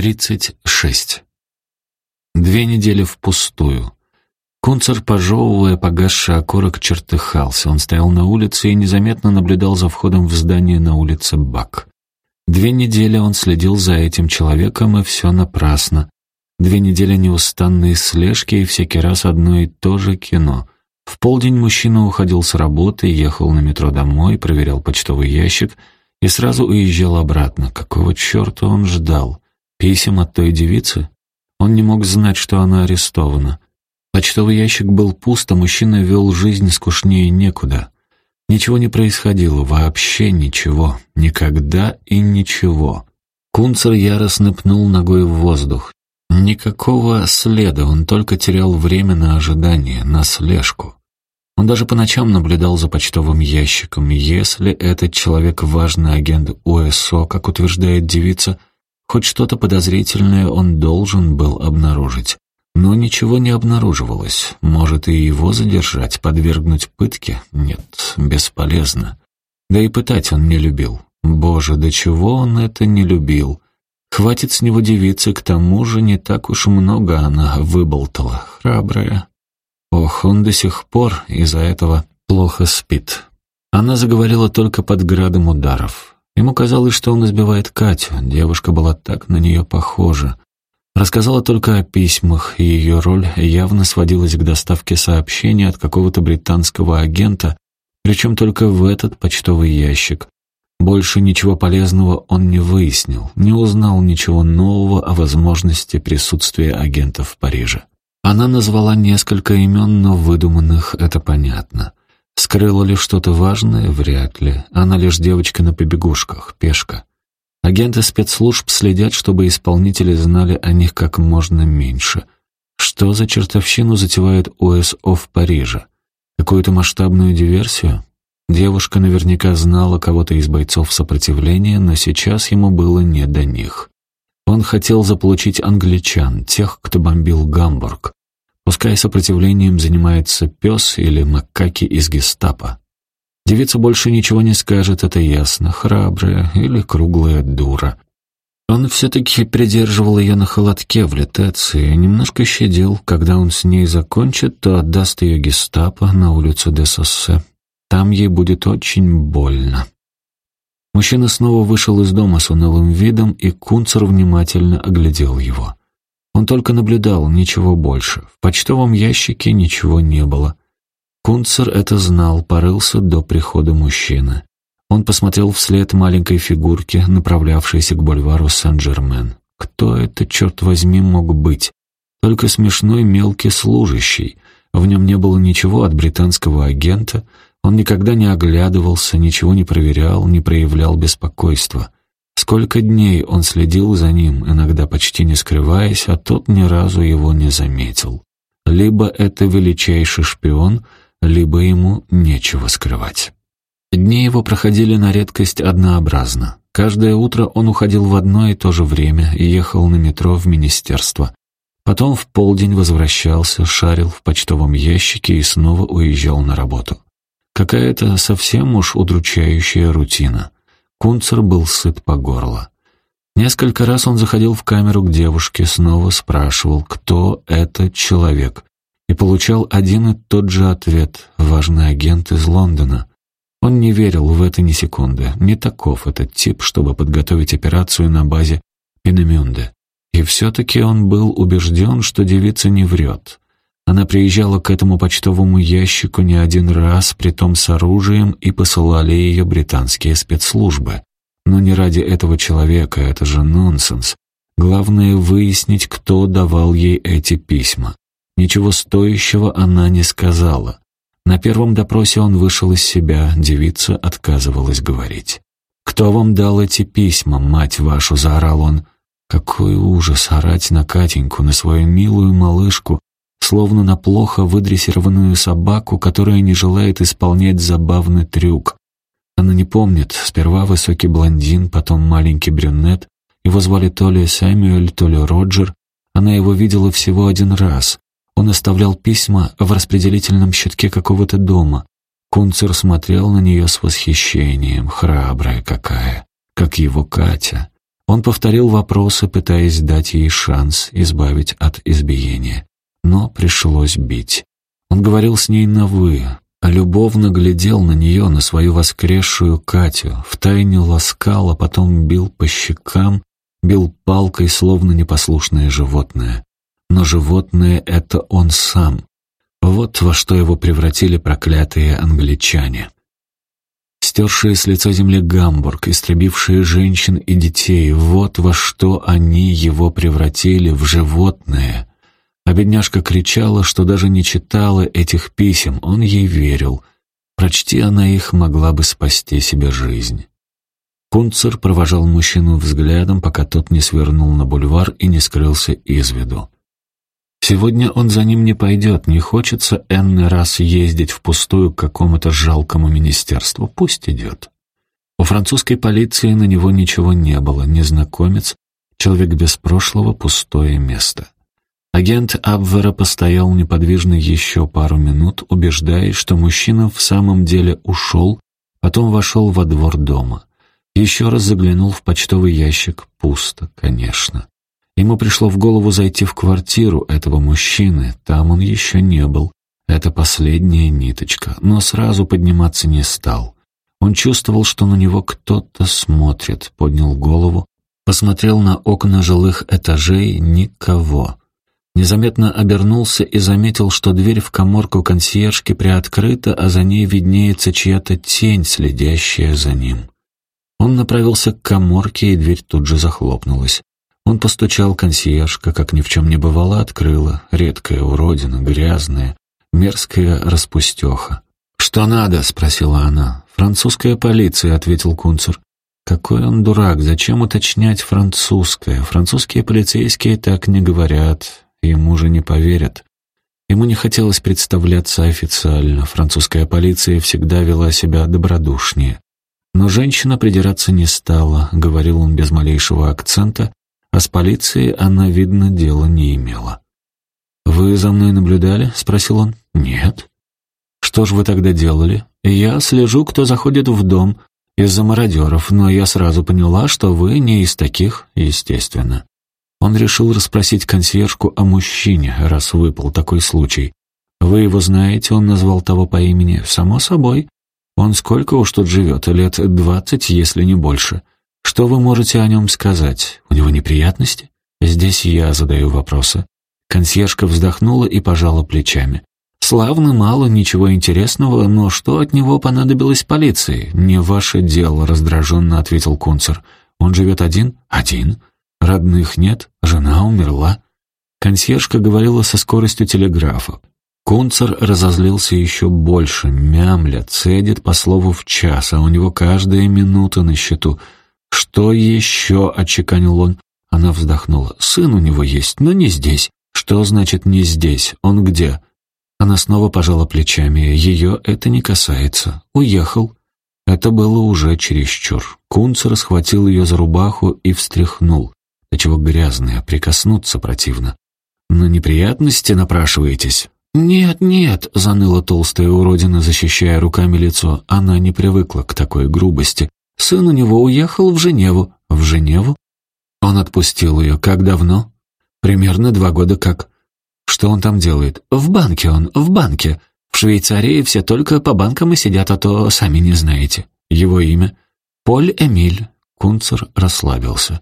36. Две недели впустую. Кунцер, пожевывая погасший окорок, чертыхался. Он стоял на улице и незаметно наблюдал за входом в здание на улице Бак. Две недели он следил за этим человеком, и все напрасно. Две недели неустанной слежки, и всякий раз одно и то же кино. В полдень мужчина уходил с работы, ехал на метро домой, проверял почтовый ящик и сразу уезжал обратно. Какого черта он ждал? Писем от той девицы? Он не мог знать, что она арестована. Почтовый ящик был пуст, а мужчина вел жизнь скучнее некуда. Ничего не происходило, вообще ничего, никогда и ничего. Кунцер яростно пнул ногой в воздух. Никакого следа, он только терял время на ожидание, на слежку. Он даже по ночам наблюдал за почтовым ящиком. Если этот человек важный агент УСО, как утверждает девица, Хоть что-то подозрительное он должен был обнаружить. Но ничего не обнаруживалось. Может, и его задержать, подвергнуть пытке? Нет, бесполезно. Да и пытать он не любил. Боже, до чего он это не любил? Хватит с него девицы, к тому же не так уж много она выболтала. Храбрая. Ох, он до сих пор из-за этого плохо спит. Она заговорила только под градом ударов. Ему казалось, что он избивает Катю. Девушка была так на нее похожа. Рассказала только о письмах, и ее роль явно сводилась к доставке сообщения от какого-то британского агента, причем только в этот почтовый ящик. Больше ничего полезного он не выяснил, не узнал ничего нового о возможности присутствия агента в Париже. Она назвала несколько имен, но выдуманных это понятно. Скрыла ли что-то важное? Вряд ли. Она лишь девочка на побегушках, пешка. Агенты спецслужб следят, чтобы исполнители знали о них как можно меньше. Что за чертовщину затевает ОСО в Париже? Какую-то масштабную диверсию? Девушка наверняка знала кого-то из бойцов сопротивления, но сейчас ему было не до них. Он хотел заполучить англичан, тех, кто бомбил Гамбург. Пускай сопротивлением занимается пес или макаки из гестапо. Девица больше ничего не скажет, это ясно, храбрая или круглая дура. Он все-таки придерживал ее на холодке в летации, немножко щадил. Когда он с ней закончит, то отдаст ее гестапо на улицу де. Там ей будет очень больно. Мужчина снова вышел из дома с унылым видом, и Кунцер внимательно оглядел его. Он только наблюдал, ничего больше. В почтовом ящике ничего не было. Кунцер это знал, порылся до прихода мужчины. Он посмотрел вслед маленькой фигурке, направлявшейся к бульвару Сен-Жермен. Кто это, черт возьми, мог быть? Только смешной мелкий служащий. В нем не было ничего от британского агента. Он никогда не оглядывался, ничего не проверял, не проявлял беспокойства. Сколько дней он следил за ним, иногда почти не скрываясь, а тот ни разу его не заметил. Либо это величайший шпион, либо ему нечего скрывать. Дни его проходили на редкость однообразно. Каждое утро он уходил в одно и то же время и ехал на метро в министерство. Потом в полдень возвращался, шарил в почтовом ящике и снова уезжал на работу. Какая-то совсем уж удручающая рутина. Кунцер был сыт по горло. Несколько раз он заходил в камеру к девушке, снова спрашивал, кто этот человек, и получал один и тот же ответ — важный агент из Лондона. Он не верил в это ни секунды, не таков этот тип, чтобы подготовить операцию на базе Пинемюнде. И все-таки он был убежден, что девица не врет. Она приезжала к этому почтовому ящику не один раз, притом с оружием, и посылали ее британские спецслужбы. Но не ради этого человека, это же нонсенс. Главное выяснить, кто давал ей эти письма. Ничего стоящего она не сказала. На первом допросе он вышел из себя, девица отказывалась говорить. «Кто вам дал эти письма, мать вашу?» — заорал он. Какой ужас орать на Катеньку, на свою милую малышку, словно на плохо выдрессированную собаку, которая не желает исполнять забавный трюк. Она не помнит, сперва высокий блондин, потом маленький брюнет, его звали то ли Сэмюэль, то ли Роджер. Она его видела всего один раз. Он оставлял письма в распределительном щитке какого-то дома. Кунцер смотрел на нее с восхищением, храбрая какая, как его Катя. Он повторил вопросы, пытаясь дать ей шанс избавить от избиения. Но пришлось бить. Он говорил с ней на «вы», любовно глядел на нее, на свою воскресшую Катю, втайне ласкал, а потом бил по щекам, бил палкой, словно непослушное животное. Но животное — это он сам. Вот во что его превратили проклятые англичане стершие с лица земли Гамбург, истребившие женщин и детей, вот во что они его превратили, в животное. А бедняжка кричала, что даже не читала этих писем, он ей верил. Прочти она их, могла бы спасти себе жизнь. Кунцер провожал мужчину взглядом, пока тот не свернул на бульвар и не скрылся из виду. Сегодня он за ним не пойдет, не хочется энный раз ездить впустую к какому-то жалкому министерству. Пусть идет. У французской полиции на него ничего не было, незнакомец, человек без прошлого, пустое место. Агент Абвера постоял неподвижно еще пару минут, убеждаясь, что мужчина в самом деле ушел, потом вошел во двор дома. Еще раз заглянул в почтовый ящик. Пусто, конечно. Ему пришло в голову зайти в квартиру этого мужчины, там он еще не был. Это последняя ниточка, но сразу подниматься не стал. Он чувствовал, что на него кто-то смотрит, поднял голову, посмотрел на окна жилых этажей, никого. Незаметно обернулся и заметил, что дверь в коморку консьержки приоткрыта, а за ней виднеется чья-то тень, следящая за ним. Он направился к коморке, и дверь тут же захлопнулась. Он постучал, консьержка, как ни в чем не бывало, открыла. Редкая уродина, грязная, мерзкая распустеха. «Что надо?» — спросила она. «Французская полиция», — ответил Кунцер. «Какой он дурак! Зачем уточнять французское? Французские полицейские так не говорят. Ему же не поверят». Ему не хотелось представляться официально. Французская полиция всегда вела себя добродушнее. Но женщина придираться не стала, говорил он без малейшего акцента, а с полицией она, видно, дела не имела. «Вы за мной наблюдали?» — спросил он. «Нет». «Что ж вы тогда делали?» «Я слежу, кто заходит в дом из-за мародеров, но я сразу поняла, что вы не из таких, естественно». Он решил расспросить консьержку о мужчине, раз выпал такой случай. «Вы его знаете?» — он назвал того по имени. «Само собой. Он сколько уж тут живет? Лет двадцать, если не больше. Что вы можете о нем сказать? У него неприятности? Здесь я задаю вопросы. Консьержка вздохнула и пожала плечами. «Славно, мало, ничего интересного, но что от него понадобилось полиции? Не ваше дело», — раздраженно ответил Кунцер. «Он живет один?» «Один. Родных нет, жена умерла». Консьержка говорила со скоростью телеграфа. Кунцер разозлился еще больше, мямля, цедит по слову в час, а у него каждая минута на счету — «Что еще?» — отчеканил он. Она вздохнула. «Сын у него есть, но не здесь». «Что значит «не здесь»? Он где?» Она снова пожала плечами. Ее это не касается. Уехал. Это было уже чересчур. Кунцер схватил ее за рубаху и встряхнул. Да чего грязная, прикоснуться противно. «На неприятности напрашиваетесь?» «Нет, нет», — заныла толстая уродина, защищая руками лицо. Она не привыкла к такой грубости. Сын у него уехал в Женеву. В Женеву? Он отпустил ее. Как давно? Примерно два года как. Что он там делает? В банке он, в банке. В Швейцарии все только по банкам и сидят, а то сами не знаете. Его имя? Поль Эмиль. Кунцер расслабился.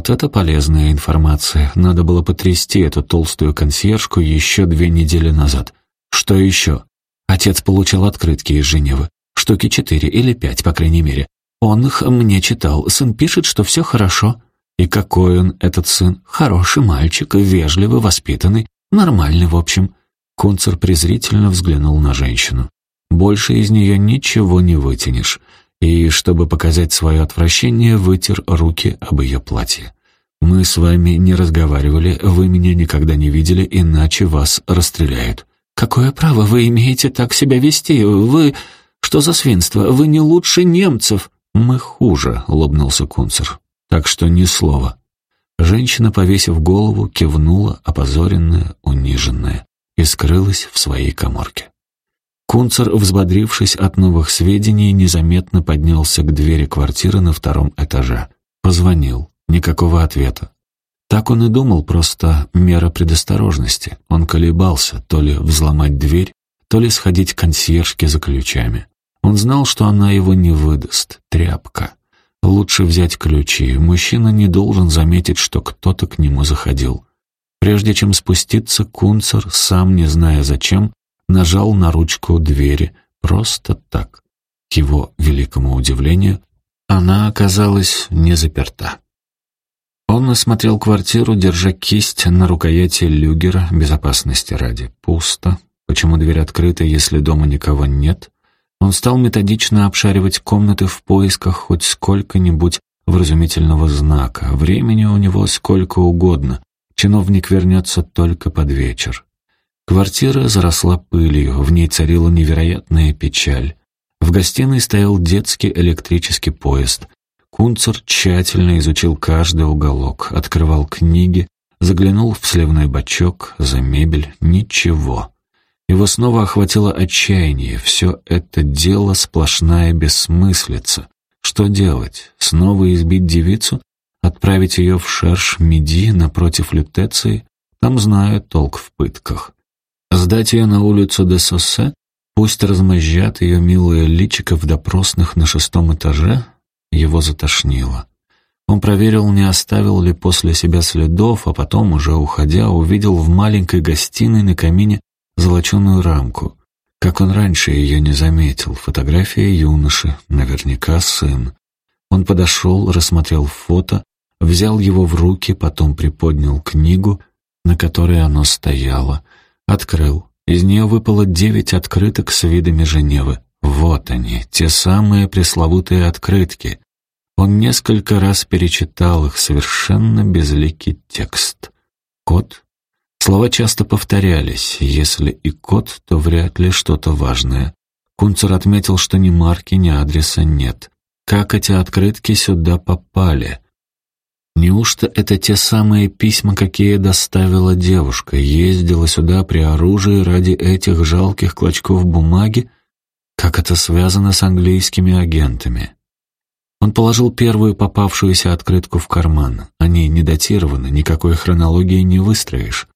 Вот это полезная информация. Надо было потрясти эту толстую консьержку еще две недели назад. Что еще? Отец получил открытки из Женевы. Штуки четыре или пять, по крайней мере. Он их мне читал. Сын пишет, что все хорошо. И какой он, этот сын? Хороший мальчик, вежливый, воспитанный, нормальный, в общем. Кунцер презрительно взглянул на женщину. Больше из нее ничего не вытянешь. И, чтобы показать свое отвращение, вытер руки об ее платье. «Мы с вами не разговаривали, вы меня никогда не видели, иначе вас расстреляют». «Какое право вы имеете так себя вести? Вы... Что за свинство? Вы не лучше немцев!» «Мы хуже», — улыбнулся Кунцер. «Так что ни слова». Женщина, повесив голову, кивнула, опозоренная, униженная, и скрылась в своей коморке. Кунцер, взбодрившись от новых сведений, незаметно поднялся к двери квартиры на втором этаже. Позвонил. Никакого ответа. Так он и думал, просто мера предосторожности. Он колебался, то ли взломать дверь, то ли сходить к консьержке за ключами. Он знал, что она его не выдаст. Тряпка. Лучше взять ключи. Мужчина не должен заметить, что кто-то к нему заходил. Прежде чем спуститься, Кунцер, сам не зная зачем, нажал на ручку двери. Просто так. К его великому удивлению, она оказалась не заперта. Он осмотрел квартиру, держа кисть на рукояти люгера, безопасности ради. Пусто. Почему дверь открыта, если дома никого нет? Он стал методично обшаривать комнаты в поисках хоть сколько-нибудь вразумительного знака. Времени у него сколько угодно. Чиновник вернется только под вечер. Квартира заросла пылью, в ней царила невероятная печаль. В гостиной стоял детский электрический поезд. Кунцер тщательно изучил каждый уголок, открывал книги, заглянул в сливной бачок, за мебель — ничего. Его снова охватило отчаяние. Все это дело сплошная бессмыслица. Что делать? Снова избить девицу? Отправить ее в шерш Меди напротив Лютеции? Там знают толк в пытках. Сдать ее на улицу де Соссе? Пусть размозжат ее милое личико в допросных на шестом этаже? Его затошнило. Он проверил, не оставил ли после себя следов, а потом, уже уходя, увидел в маленькой гостиной на камине золоченую рамку. Как он раньше ее не заметил. Фотография юноши, наверняка сын. Он подошел, рассмотрел фото, взял его в руки, потом приподнял книгу, на которой оно стояло, открыл. Из нее выпало девять открыток с видами Женевы. Вот они, те самые пресловутые открытки. Он несколько раз перечитал их, совершенно безликий текст. Код Слова часто повторялись. Если и код, то вряд ли что-то важное. Кунцер отметил, что ни марки, ни адреса нет. Как эти открытки сюда попали? Неужто это те самые письма, какие доставила девушка, ездила сюда при оружии ради этих жалких клочков бумаги? Как это связано с английскими агентами? Он положил первую попавшуюся открытку в карман. Они не датированы, никакой хронологии не выстроишь.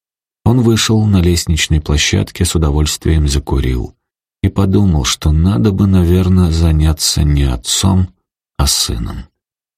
Он вышел на лестничной площадке, с удовольствием закурил и подумал, что надо бы, наверное, заняться не отцом, а сыном.